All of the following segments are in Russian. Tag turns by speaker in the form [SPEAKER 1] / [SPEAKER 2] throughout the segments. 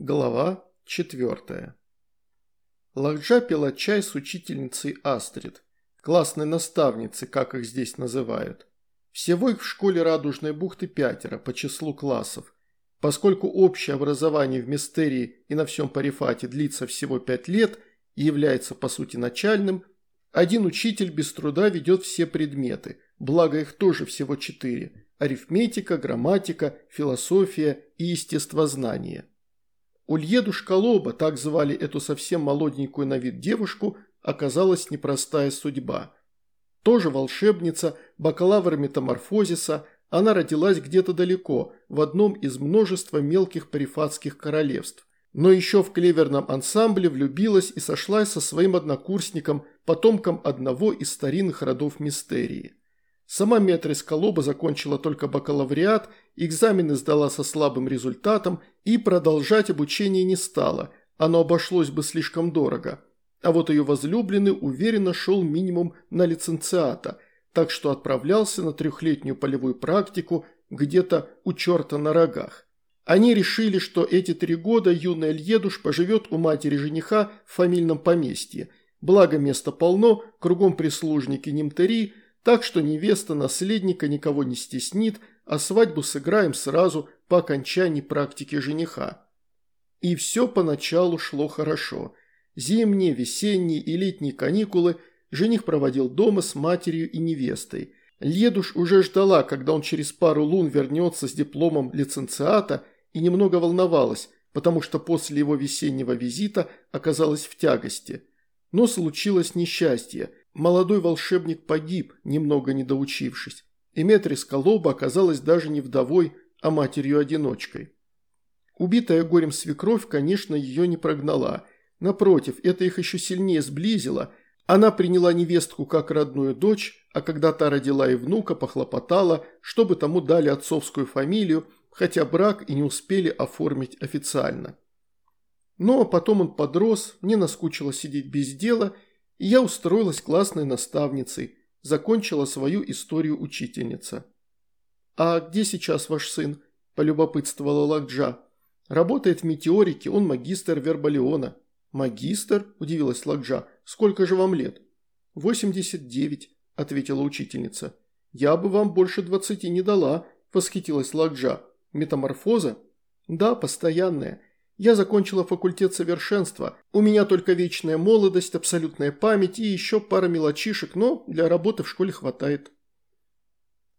[SPEAKER 1] Глава четвертая. Лакджа пила чай с учительницей Астрид, классной наставницей, как их здесь называют. Всего их в школе Радужной бухты пятеро по числу классов. Поскольку общее образование в Мистерии и на всем Парифате длится всего пять лет и является по сути начальным, один учитель без труда ведет все предметы, благо их тоже всего четыре – арифметика, грамматика, философия и естествознание. Ульеду Шкалоба, так звали эту совсем молоденькую на вид девушку, оказалась непростая судьба. Тоже волшебница, бакалавр метаморфозиса, она родилась где-то далеко, в одном из множества мелких парифатских королевств. Но еще в клеверном ансамбле влюбилась и сошлась со своим однокурсником, потомком одного из старинных родов Мистерии. Сама Метрис Колоба закончила только бакалавриат, экзамены сдала со слабым результатом и продолжать обучение не стала, оно обошлось бы слишком дорого. А вот ее возлюбленный уверенно шел минимум на лиценциата, так что отправлялся на трехлетнюю полевую практику где-то у черта на рогах. Они решили, что эти три года юная Льедуш поживет у матери жениха в фамильном поместье. Благо места полно, кругом прислужники Нимтери – так что невеста наследника никого не стеснит, а свадьбу сыграем сразу по окончании практики жениха. И все поначалу шло хорошо. Зимние, весенние и летние каникулы жених проводил дома с матерью и невестой. Ледуш уже ждала, когда он через пару лун вернется с дипломом лиценциата и немного волновалась, потому что после его весеннего визита оказалась в тягости. Но случилось несчастье – Молодой волшебник погиб, немного не доучившись, и Метрис Колоба оказалась даже не вдовой, а матерью-одиночкой. Убитая горем свекровь, конечно, ее не прогнала. Напротив, это их еще сильнее сблизило. Она приняла невестку как родную дочь, а когда та родила и внука, похлопотала, чтобы тому дали отцовскую фамилию, хотя брак и не успели оформить официально. Но потом он подрос, мне наскучило сидеть без дела – и я устроилась классной наставницей, закончила свою историю учительница. «А где сейчас ваш сын?» – полюбопытствовала Лакджа. «Работает в метеорике, он магистр Вербалиона». «Магистр?» – удивилась Лакджа. «Сколько же вам лет?» «Восемьдесят девять», – ответила учительница. «Я бы вам больше двадцати не дала», – восхитилась Лакджа. «Метаморфоза?» «Да, постоянная. Я закончила факультет совершенства. У меня только вечная молодость, абсолютная память и еще пара мелочишек, но для работы в школе хватает.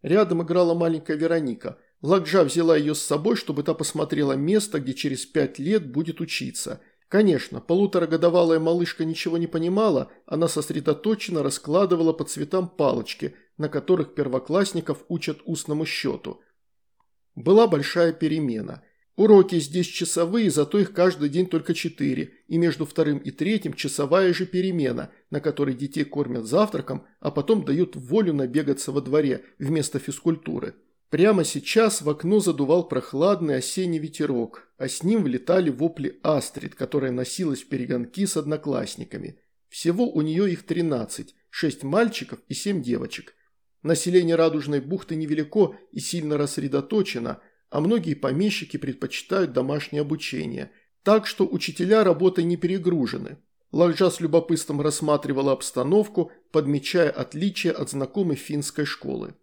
[SPEAKER 1] Рядом играла маленькая Вероника. Лакджа взяла ее с собой, чтобы та посмотрела место, где через пять лет будет учиться. Конечно, полуторагодовалая малышка ничего не понимала, она сосредоточенно раскладывала по цветам палочки, на которых первоклассников учат устному счету. Была большая перемена – Уроки здесь часовые, зато их каждый день только четыре, и между вторым и третьим часовая же перемена, на которой детей кормят завтраком, а потом дают волю набегаться во дворе вместо физкультуры. Прямо сейчас в окно задувал прохладный осенний ветерок, а с ним влетали вопли Астрид, которая носилась в перегонки с одноклассниками. Всего у нее их 13, 6 мальчиков и 7 девочек. Население Радужной бухты невелико и сильно рассредоточено – а многие помещики предпочитают домашнее обучение, так что учителя работой не перегружены. Лакжа с любопытством рассматривала обстановку, подмечая отличия от знакомой финской школы.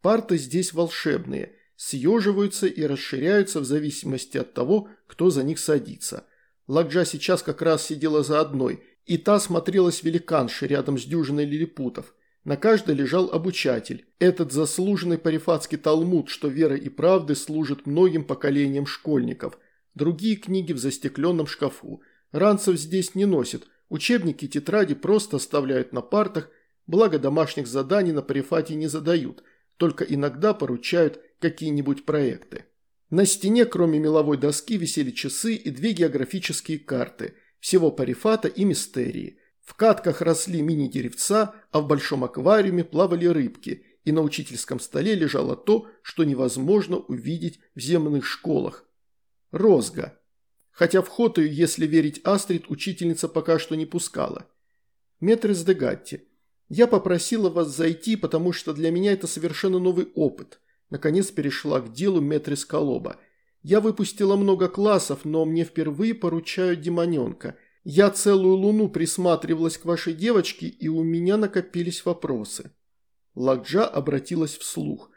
[SPEAKER 1] Парты здесь волшебные, съеживаются и расширяются в зависимости от того, кто за них садится. Лакджа сейчас как раз сидела за одной, и та смотрелась великаншей рядом с дюжиной лилипутов – на каждой лежал обучатель, этот заслуженный парифатский талмуд, что верой и правдой служит многим поколениям школьников. Другие книги в застекленном шкафу. Ранцев здесь не носят, учебники и тетради просто оставляют на партах, благо домашних заданий на парифате не задают, только иногда поручают какие-нибудь проекты. На стене, кроме меловой доски, висели часы и две географические карты, всего парифата и мистерии – в катках росли мини-деревца, а в большом аквариуме плавали рыбки, и на учительском столе лежало то, что невозможно увидеть в земных школах. Розга. Хотя вход ее, если верить Астрид, учительница пока что не пускала. Метрис де Гатти. Я попросила вас зайти, потому что для меня это совершенно новый опыт. Наконец перешла к делу Метрис Колоба. Я выпустила много классов, но мне впервые поручают демоненка. Я целую луну присматривалась к вашей девочке, и у меня накопились вопросы». Лакджа обратилась вслух.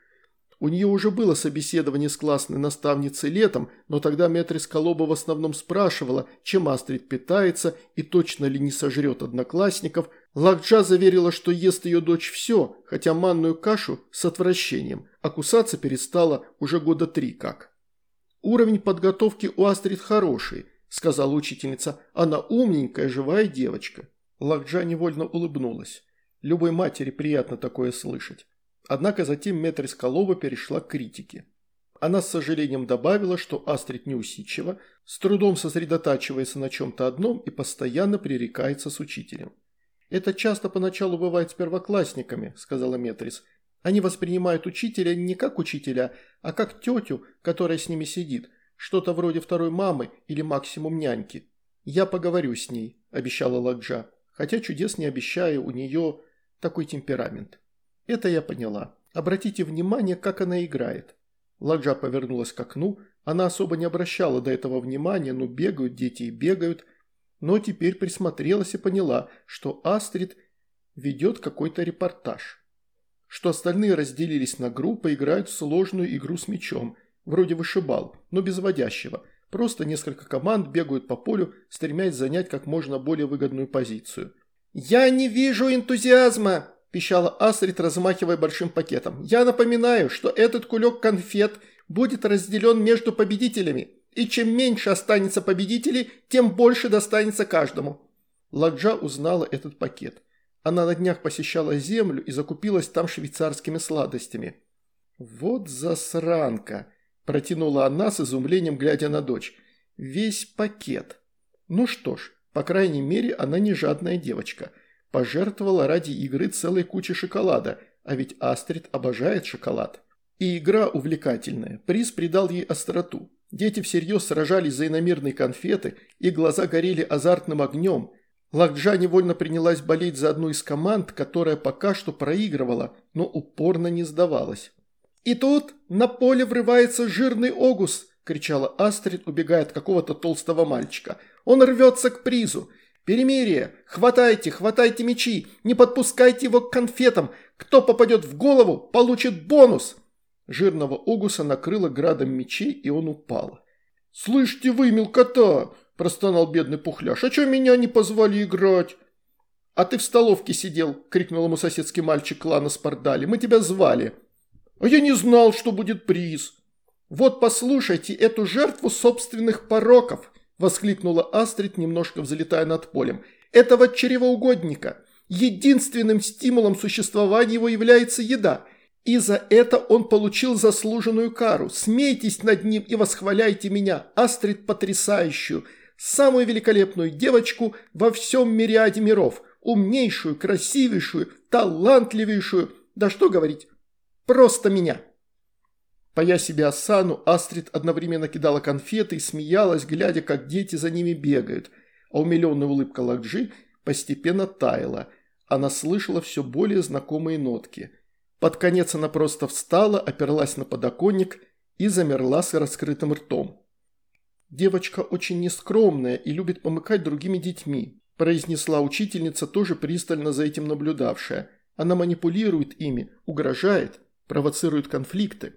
[SPEAKER 1] У нее уже было собеседование с классной наставницей летом, но тогда Метрис Колоба в основном спрашивала, чем Астрид питается и точно ли не сожрет одноклассников. Лакджа заверила, что ест ее дочь все, хотя манную кашу с отвращением, а кусаться перестала уже года три как. «Уровень подготовки у Астрид хороший», – сказала учительница. «Она умненькая, живая девочка». Лакджа невольно улыбнулась. Любой матери приятно такое слышать. Однако затем Метрис Колова перешла к критике. Она с сожалением добавила, что Астрид неусидчива, с трудом сосредотачивается на чем-то одном и постоянно пререкается с учителем. «Это часто поначалу бывает с первоклассниками», – сказала Метрис. «Они воспринимают учителя не как учителя, а как тетю, которая с ними сидит, что-то вроде второй мамы или максимум няньки. Я поговорю с ней», – обещала Ладжа, хотя чудес не обещаю, у нее такой темперамент. Это я поняла. Обратите внимание, как она играет. Ладжа повернулась к окну. Она особо не обращала до этого внимания, но бегают дети и бегают. Но теперь присмотрелась и поняла, что Астрид ведет какой-то репортаж. Что остальные разделились на группы, играют в сложную игру с мячом, вроде вышибал, но без водящего. Просто несколько команд бегают по полю, стремясь занять как можно более выгодную позицию. «Я не вижу энтузиазма!» – пищала Астрид, размахивая большим пакетом. «Я напоминаю, что этот кулек конфет будет разделен между победителями, и чем меньше останется победителей, тем больше достанется каждому». Ладжа узнала этот пакет. Она на днях посещала землю и закупилась там швейцарскими сладостями. «Вот засранка!» – протянула она с изумлением, глядя на дочь. «Весь пакет. Ну что ж, по крайней мере, она не жадная девочка». Пожертвовала ради игры целой кучей шоколада, а ведь Астрид обожает шоколад. И игра увлекательная, приз придал ей остроту. Дети всерьез сражались за иномерные конфеты, и глаза горели азартным огнем. Лакджа невольно принялась болеть за одну из команд, которая пока что проигрывала, но упорно не сдавалась. «И тут на поле врывается жирный Огус!» – кричала Астрид, убегая от какого-то толстого мальчика. «Он рвется к призу! Перемирие! Хватайте, хватайте мечи! Не подпускайте его к конфетам! Кто попадет в голову, получит бонус!» Жирного Огуса накрыло градом мечей, и он упал. «Слышите вы, мелкота!» – простонал бедный пухляш. «А чё меня не позвали играть?» «А ты в столовке сидел!» – крикнул ему соседский мальчик клана Спардали. «Мы тебя звали!» «А я не знал, что будет приз!» «Вот послушайте эту жертву собственных пороков!» воскликнула Астрид, немножко взлетая над полем. «Этого чревоугодника! Единственным стимулом существования его является еда, и за это он получил заслуженную кару. Смейтесь над ним и восхваляйте меня, Астрид потрясающую, самую великолепную девочку во всем мириаде миров, умнейшую, красивейшую, талантливейшую, да что говорить, просто меня!» Пая себе осану, Астрид одновременно кидала конфеты и смеялась, глядя, как дети за ними бегают, а умиленная улыбка Лакджи постепенно таяла. Она слышала все более знакомые нотки. Под конец она просто встала, оперлась на подоконник и замерла с раскрытым ртом. «Девочка очень нескромная и любит помыкать другими детьми», произнесла учительница, тоже пристально за этим наблюдавшая. «Она манипулирует ими, угрожает, провоцирует конфликты».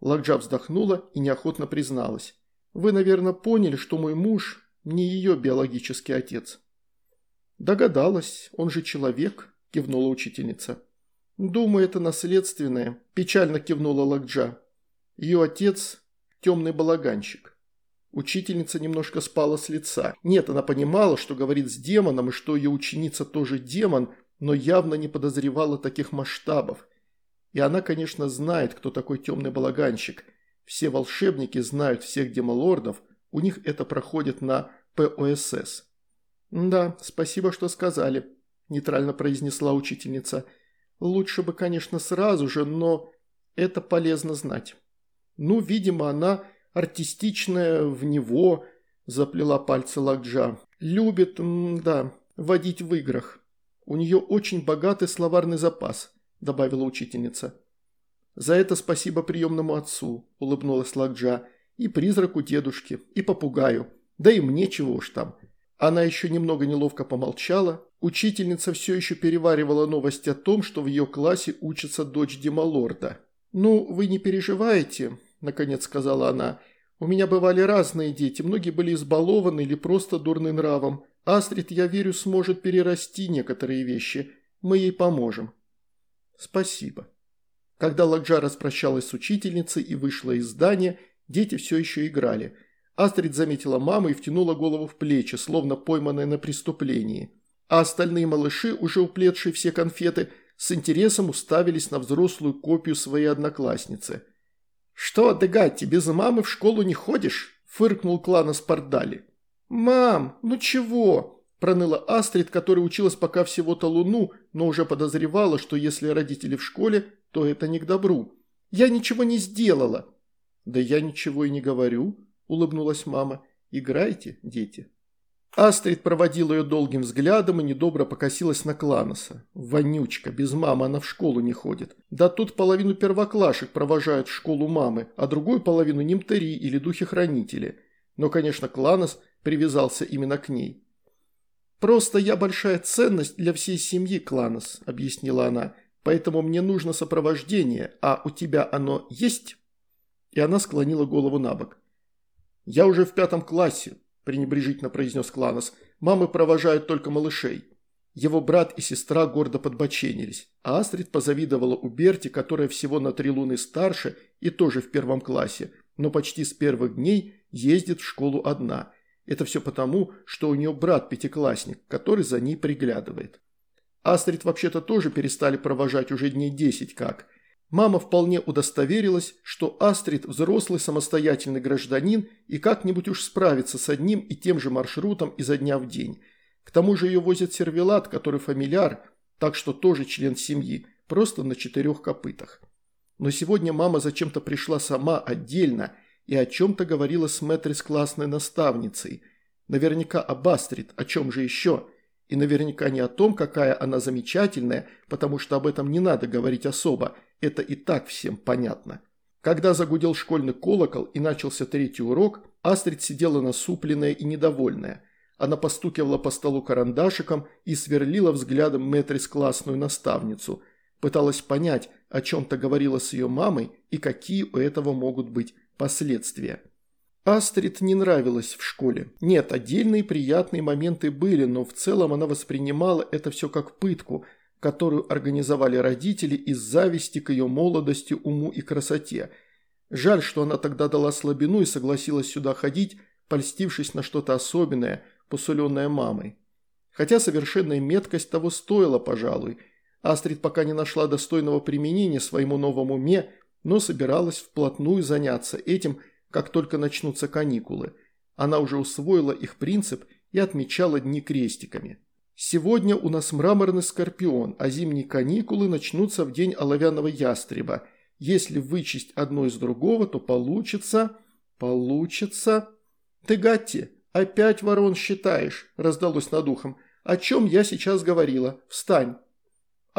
[SPEAKER 1] Лакджа вздохнула и неохотно призналась. «Вы, наверное, поняли, что мой муж не ее биологический отец». «Догадалась, он же человек», – кивнула учительница. «Думаю, это наследственное», – печально кивнула Лакджа. «Ее отец – темный балаганщик». Учительница немножко спала с лица. Нет, она понимала, что говорит с демоном и что ее ученица тоже демон, но явно не подозревала таких масштабов. И она, конечно, знает, кто такой темный балаганщик. Все волшебники знают всех демолордов, у них это проходит на ПОСС. «Да, спасибо, что сказали», – нейтрально произнесла учительница. «Лучше бы, конечно, сразу же, но это полезно знать». «Ну, видимо, она артистичная в него», – заплела пальцы Лакджа. «Любит, да, водить в играх. У нее очень богатый словарный запас. – добавила учительница. «За это спасибо приемному отцу», – улыбнулась Лакджа. И призраку дедушки, и попугаю. Да и мне чего уж там. Она еще немного неловко помолчала. Учительница все еще переваривала новость о том, что в ее классе учится дочь Демалорда. «Ну, вы не переживаете», – наконец сказала она. «У меня бывали разные дети, многие были избалованы или просто дурны нравом. Астрид, я верю, сможет перерасти некоторые вещи. Мы ей поможем». «Спасибо». Когда Ладжа распрощалась с учительницей и вышла из здания, дети все еще играли. Астрид заметила маму и втянула голову в плечи, словно пойманная на преступлении. А остальные малыши, уже уплетшие все конфеты, с интересом уставились на взрослую копию своей одноклассницы. «Что, Дегатти, без мамы в школу не ходишь?» – фыркнул клана Спардали. «Мам, ну чего?» – проныла Астрид, которая училась пока всего-то луну, но уже подозревала, что если родители в школе, то это не к добру. «Я ничего не сделала». «Да я ничего и не говорю», – улыбнулась мама. «Играйте, дети». Астрид проводила ее долгим взглядом и недобро покосилась на Кланоса. Вонючка, без мамы она в школу не ходит. Да тут половину первоклашек провожают в школу мамы, а другую половину немтери или духи-хранители. Но, конечно, Кланос привязался именно к ней. «Просто я большая ценность для всей семьи, Кланос», – объяснила она. «Поэтому мне нужно сопровождение, а у тебя оно есть?» И она склонила голову на бок. «Я уже в пятом классе», – пренебрежительно произнес Кланос. «Мамы провожают только малышей». Его брат и сестра гордо подбоченились, а Астрид позавидовала у Берти, которая всего на три луны старше и тоже в первом классе, но почти с первых дней ездит в школу одна. Это все потому, что у нее брат-пятиклассник, который за ней приглядывает. Астрид вообще-то тоже перестали провожать уже дней десять как – Мама вполне удостоверилась, что Астрид взрослый самостоятельный гражданин и как-нибудь уж справится с одним и тем же маршрутом изо дня в день. К тому же ее возит сервелат, который фамильяр, так что тоже член семьи, просто на четырех копытах. Но сегодня мама зачем-то пришла сама отдельно и о чем-то говорила с мэтрис классной наставницей. Наверняка об Астрид, о чем же еще? И наверняка не о том, какая она замечательная, потому что об этом не надо говорить особо – это и так всем понятно. Когда загудел школьный колокол и начался третий урок, Астрид сидела насупленная и недовольная. Она постукивала по столу карандашиком и сверлила взглядом Мэтрис классную наставницу. Пыталась понять, о чем-то говорила с ее мамой и какие у этого могут быть последствия. Астрид не нравилась в школе. Нет, отдельные приятные моменты были, но в целом она воспринимала это все как пытку – которую организовали родители из зависти к ее молодости, уму и красоте. Жаль, что она тогда дала слабину и согласилась сюда ходить, польстившись на что-то особенное, посуленное мамой. Хотя совершенная меткость того стоила, пожалуй. Астрид пока не нашла достойного применения своему новому уме, но собиралась вплотную заняться этим, как только начнутся каникулы. Она уже усвоила их принцип и отмечала дни крестиками. Сегодня у нас мраморный скорпион, а зимние каникулы начнутся в день оловянного ястреба. Если вычесть одно из другого, то получится... Получится... Ты, Гатти, опять ворон считаешь, раздалось над ухом. О чем я сейчас говорила? Встань.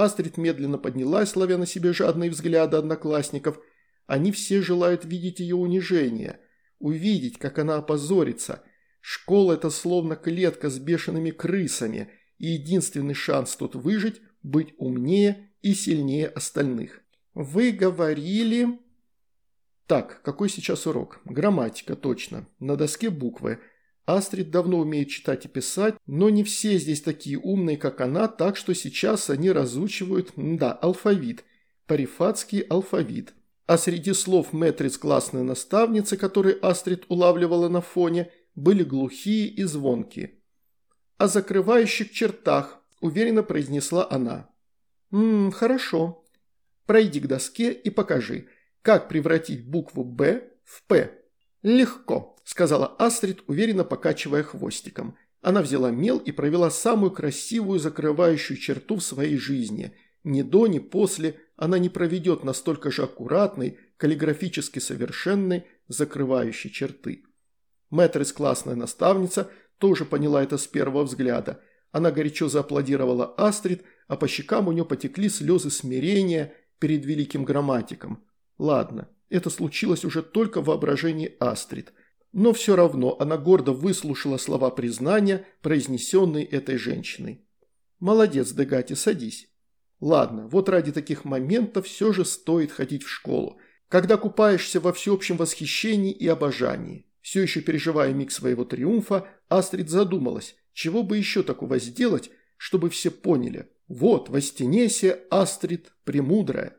[SPEAKER 1] Астрид медленно поднялась, ловя на себе жадные взгляды одноклассников. Они все желают видеть ее унижение. Увидеть, как она опозорится. Школа – это словно клетка с бешеными крысами – и единственный шанс тут выжить – быть умнее и сильнее остальных. Вы говорили... Так, какой сейчас урок? Грамматика, точно. На доске буквы. Астрид давно умеет читать и писать, но не все здесь такие умные, как она, так что сейчас они разучивают, да, алфавит. Парифатский алфавит. А среди слов Метрис классной наставницы, которые Астрид улавливала на фоне, были глухие и звонкие о закрывающих чертах», – уверенно произнесла она. «Ммм, хорошо. Пройди к доске и покажи, как превратить букву «Б» в «П». «Легко», – сказала Астрид, уверенно покачивая хвостиком. Она взяла мел и провела самую красивую закрывающую черту в своей жизни. Ни до, ни после она не проведет настолько же аккуратной, каллиграфически совершенной закрывающей черты. Мэтрис классная наставница тоже поняла это с первого взгляда. Она горячо зааплодировала Астрид, а по щекам у нее потекли слезы смирения перед великим грамматиком. Ладно, это случилось уже только в воображении Астрид. Но все равно она гордо выслушала слова признания, произнесенные этой женщиной. «Молодец, Дегати, садись». Ладно, вот ради таких моментов все же стоит ходить в школу, когда купаешься во всеобщем восхищении и обожании. Все еще переживая миг своего триумфа, Астрид задумалась, чего бы еще такого сделать, чтобы все поняли. Вот, во стене Астрид премудрая.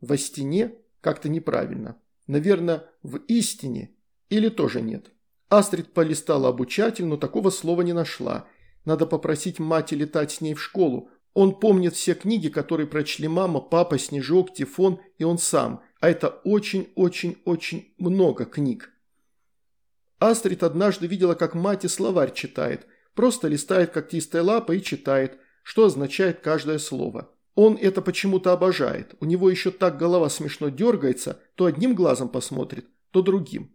[SPEAKER 1] Во стене как-то неправильно. Наверное, в истине или тоже нет. Астрид полистала обучатель, но такого слова не нашла. Надо попросить мать летать с ней в школу, он помнит все книги, которые прочли мама, папа, Снежок, Тифон и он сам, а это очень-очень-очень много книг. Астрид однажды видела, как мать и словарь читает, просто листает когтистой лапой и читает, что означает каждое слово. Он это почему-то обожает, у него еще так голова смешно дергается, то одним глазом посмотрит, то другим.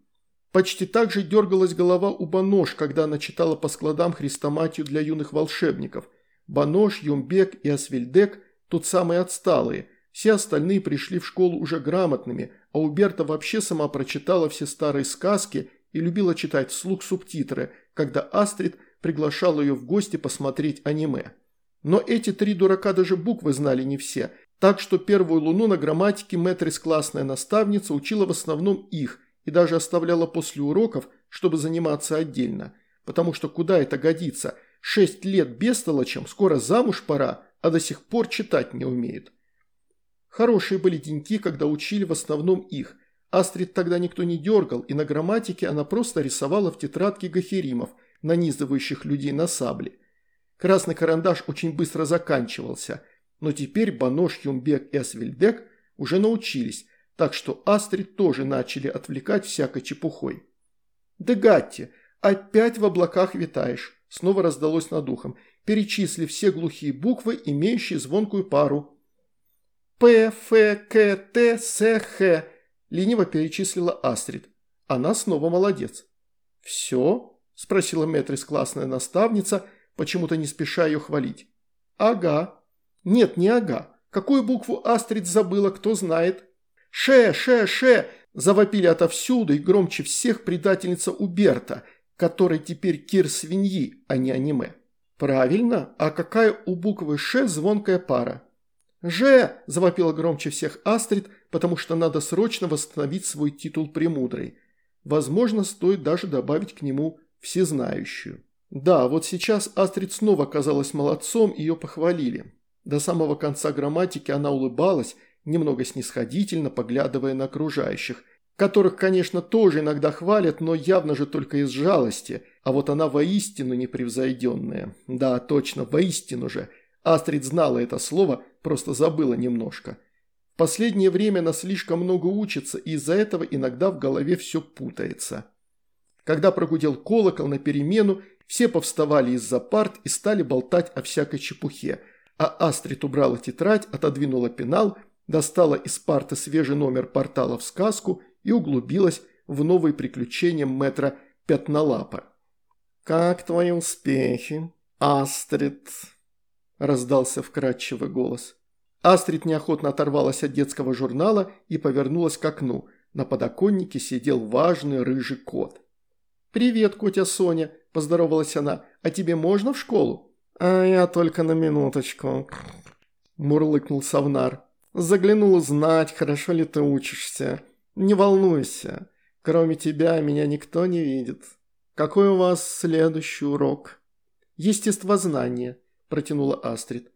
[SPEAKER 1] Почти так же дергалась голова у Банош, когда она читала по складам хрестоматию для юных волшебников – Банош, Юмбек и Асвильдек тут самые отсталые. Все остальные пришли в школу уже грамотными, а Уберта вообще сама прочитала все старые сказки и любила читать вслух субтитры, когда Астрид приглашала ее в гости посмотреть аниме. Но эти три дурака даже буквы знали не все, так что первую луну на грамматике Мэтрис классная наставница учила в основном их и даже оставляла после уроков, чтобы заниматься отдельно. Потому что куда это годится – Шесть лет бестолочем, скоро замуж пора, а до сих пор читать не умеет. Хорошие были деньки, когда учили в основном их. Астрид тогда никто не дергал, и на грамматике она просто рисовала в тетрадке гахеримов, нанизывающих людей на сабли. Красный карандаш очень быстро заканчивался, но теперь Банош, Юмбек и Асвельдек уже научились, так что Астрид тоже начали отвлекать всякой чепухой. «Дегатти, опять в облаках витаешь. Снова раздалось над ухом. Перечисли все глухие буквы, имеющие звонкую пару. «П, Ф, К, Т, С, Х», – лениво перечислила Астрид. Она снова молодец. «Все?» – спросила Метрис классная наставница, почему-то не спеша ее хвалить. «Ага». «Нет, не ага. Какую букву Астрид забыла, кто знает?» «Ше, ше, ше!» – завопили отовсюду и громче всех предательница Уберта – который теперь Кир свиньи, а не аниме. Правильно, а какая у буквы «Ш» звонкая пара? «Ж!» – завопила громче всех Астрид, потому что надо срочно восстановить свой титул премудрой. Возможно, стоит даже добавить к нему всезнающую. Да, вот сейчас Астрид снова оказалась молодцом, ее похвалили. До самого конца грамматики она улыбалась, немного снисходительно поглядывая на окружающих – которых, конечно, тоже иногда хвалят, но явно же только из жалости, а вот она воистину непревзойденная. Да, точно, воистину же. Астрид знала это слово, просто забыла немножко. В последнее время она слишком много учится, и из-за этого иногда в голове все путается. Когда прогудел колокол на перемену, все повставали из-за парт и стали болтать о всякой чепухе, а Астрид убрала тетрадь, отодвинула пенал, достала из парты свежий номер портала в сказку и углубилась в новые приключения мэтра Пятнолапа. «Как твои успехи, Астрид?» – раздался вкрадчивый голос. Астрид неохотно оторвалась от детского журнала и повернулась к окну. На подоконнике сидел важный рыжий кот. «Привет, котя Соня», – поздоровалась она. «А тебе можно в школу?» «А я только на минуточку», – мурлыкнул Савнар. «Заглянул узнать, хорошо ли ты учишься. «Не волнуйся. Кроме тебя меня никто не видит. Какой у вас следующий урок?» «Естествознание», – протянула Астрид.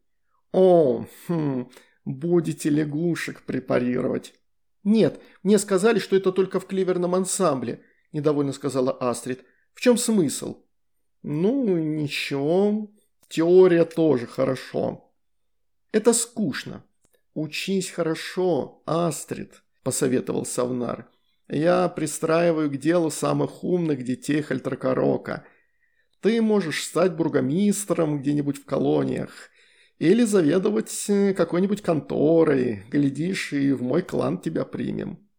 [SPEAKER 1] «О, хм, будете лягушек препарировать?» «Нет, мне сказали, что это только в кливерном ансамбле», – недовольно сказала Астрид. «В чем смысл?» «Ну, ничего. Теория тоже хорошо». «Это скучно». «Учись хорошо, Астрид», – посоветовал Савнар. «Я пристраиваю к делу самых умных детей Хальтракорока. Ты можешь стать бургомистром где-нибудь в колониях или заведовать э, какой-нибудь конторой. Глядишь, и в мой клан тебя примем».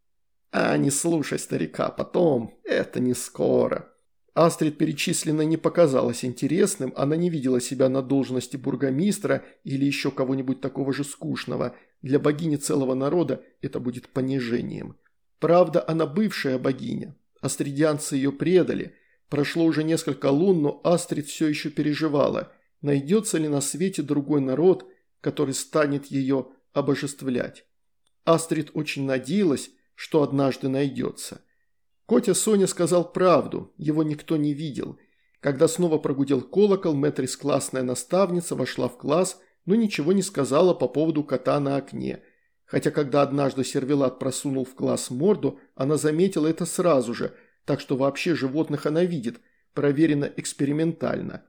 [SPEAKER 1] «А не слушай старика, потом. Это не скоро». Астрид перечисленное не показалось интересным, она не видела себя на должности бургомистра или еще кого-нибудь такого же скучного. Для богини целого народа это будет понижением. Правда, она бывшая богиня. Астридианцы ее предали. Прошло уже несколько лун, но Астрид все еще переживала. Найдется ли на свете другой народ, который станет ее обожествлять? Астрид очень надеялась, что однажды найдется. Котя Соня сказал правду, его никто не видел. Когда снова прогудел колокол, Мэтрис классная наставница вошла в класс, но ничего не сказала по поводу кота на окне – Хотя когда однажды сервелат просунул в класс морду, она заметила это сразу же, так что вообще животных она видит, проверено экспериментально.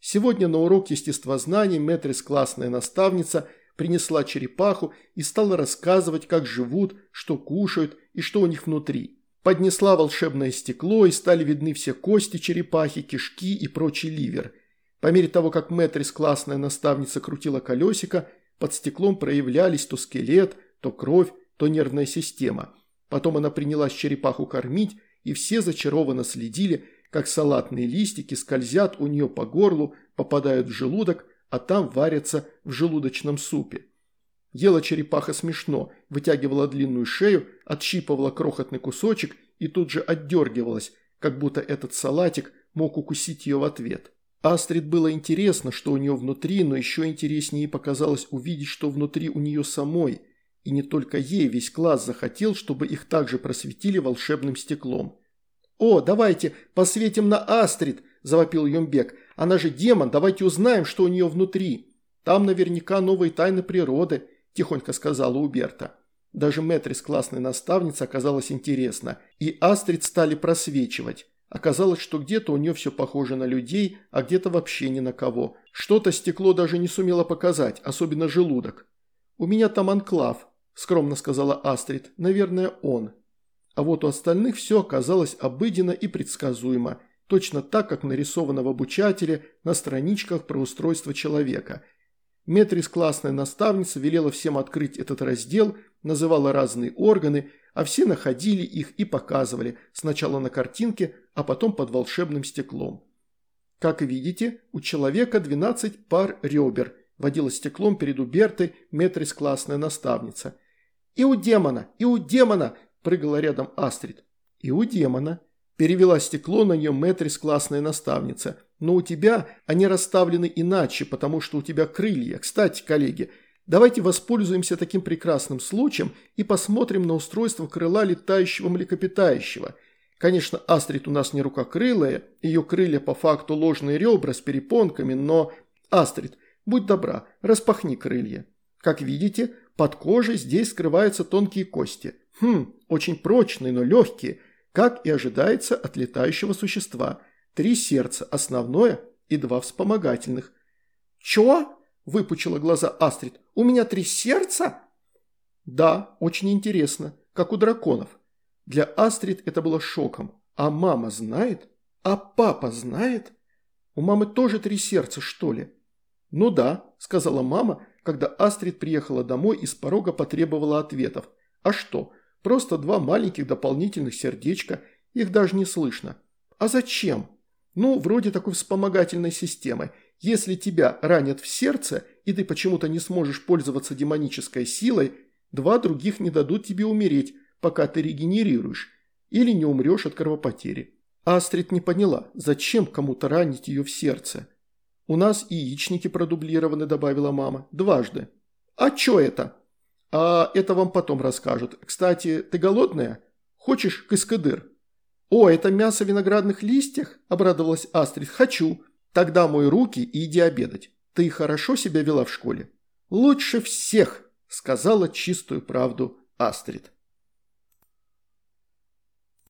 [SPEAKER 1] Сегодня на урок естествознаний Мэтрис, классная наставница, принесла черепаху и стала рассказывать, как живут, что кушают и что у них внутри. Поднесла волшебное стекло и стали видны все кости черепахи, кишки и прочий ливер. По мере того, как Мэтрис, классная наставница, крутила колесико, под стеклом проявлялись то скелет, то кровь, то нервная система. Потом она принялась черепаху кормить, и все зачарованно следили, как салатные листики скользят у нее по горлу, попадают в желудок, а там варятся в желудочном супе. Ела черепаха смешно, вытягивала длинную шею, отщипывала крохотный кусочек и тут же отдергивалась, как будто этот салатик мог укусить ее в ответ. Астрид было интересно, что у нее внутри, но еще интереснее показалось увидеть, что внутри у нее самой. И не только ей, весь класс захотел, чтобы их также просветили волшебным стеклом. «О, давайте посветим на Астрид!» – завопил Юмбек. «Она же демон, давайте узнаем, что у нее внутри. Там наверняка новые тайны природы», – тихонько сказала Уберта. Даже Мэтрис, классная наставница, оказалась интересна, и Астрид стали просвечивать. Оказалось, что где-то у нее все похоже на людей, а где-то вообще ни на кого. Что-то стекло даже не сумело показать, особенно желудок. «У меня там анклав», – скромно сказала Астрид. «Наверное, он». А вот у остальных все оказалось обыденно и предсказуемо, точно так, как нарисовано в обучателе на страничках про устройство человека. Метрис, классная наставница, велела всем открыть этот раздел, называла разные органы, а все находили их и показывали, сначала на картинке, а потом под волшебным стеклом. Как видите, у человека 12 пар ребер, водила стеклом перед Убертой Метрис классная наставница. «И у демона, и у демона!» – прыгала рядом Астрид. «И у демона!» – перевела стекло на нее Метрис классная наставница. «Но у тебя они расставлены иначе, потому что у тебя крылья. Кстати, коллеги – Давайте воспользуемся таким прекрасным случаем и посмотрим на устройство крыла летающего млекопитающего. Конечно, Астрид у нас не рукокрылая, ее крылья по факту ложные ребра с перепонками, но... Астрид, будь добра, распахни крылья. Как видите, под кожей здесь скрываются тонкие кости. Хм, очень прочные, но легкие, как и ожидается от летающего существа. Три сердца, основное и два вспомогательных. «Чё?» выпучила глаза Астрид. «У меня три сердца?» «Да, очень интересно, как у драконов». Для Астрид это было шоком. «А мама знает? А папа знает? У мамы тоже три сердца, что ли?» «Ну да», – сказала мама, когда Астрид приехала домой и с порога потребовала ответов. «А что? Просто два маленьких дополнительных сердечка, их даже не слышно». «А зачем?» «Ну, вроде такой вспомогательной системы. Если тебя ранят в сердце, и ты почему-то не сможешь пользоваться демонической силой, два других не дадут тебе умереть, пока ты регенерируешь, или не умрешь от кровопотери. Астрид не поняла, зачем кому-то ранить ее в сердце. «У нас яичники продублированы», – добавила мама, – «дважды». «А чё это?» «А это вам потом расскажут. Кстати, ты голодная? Хочешь кыскадыр?» «О, это мясо в виноградных листьях?» – обрадовалась Астрид. «Хочу. Тогда мой руки и иди обедать. Ты хорошо себя вела в школе?» «Лучше всех», – сказала чистую правду Астрид.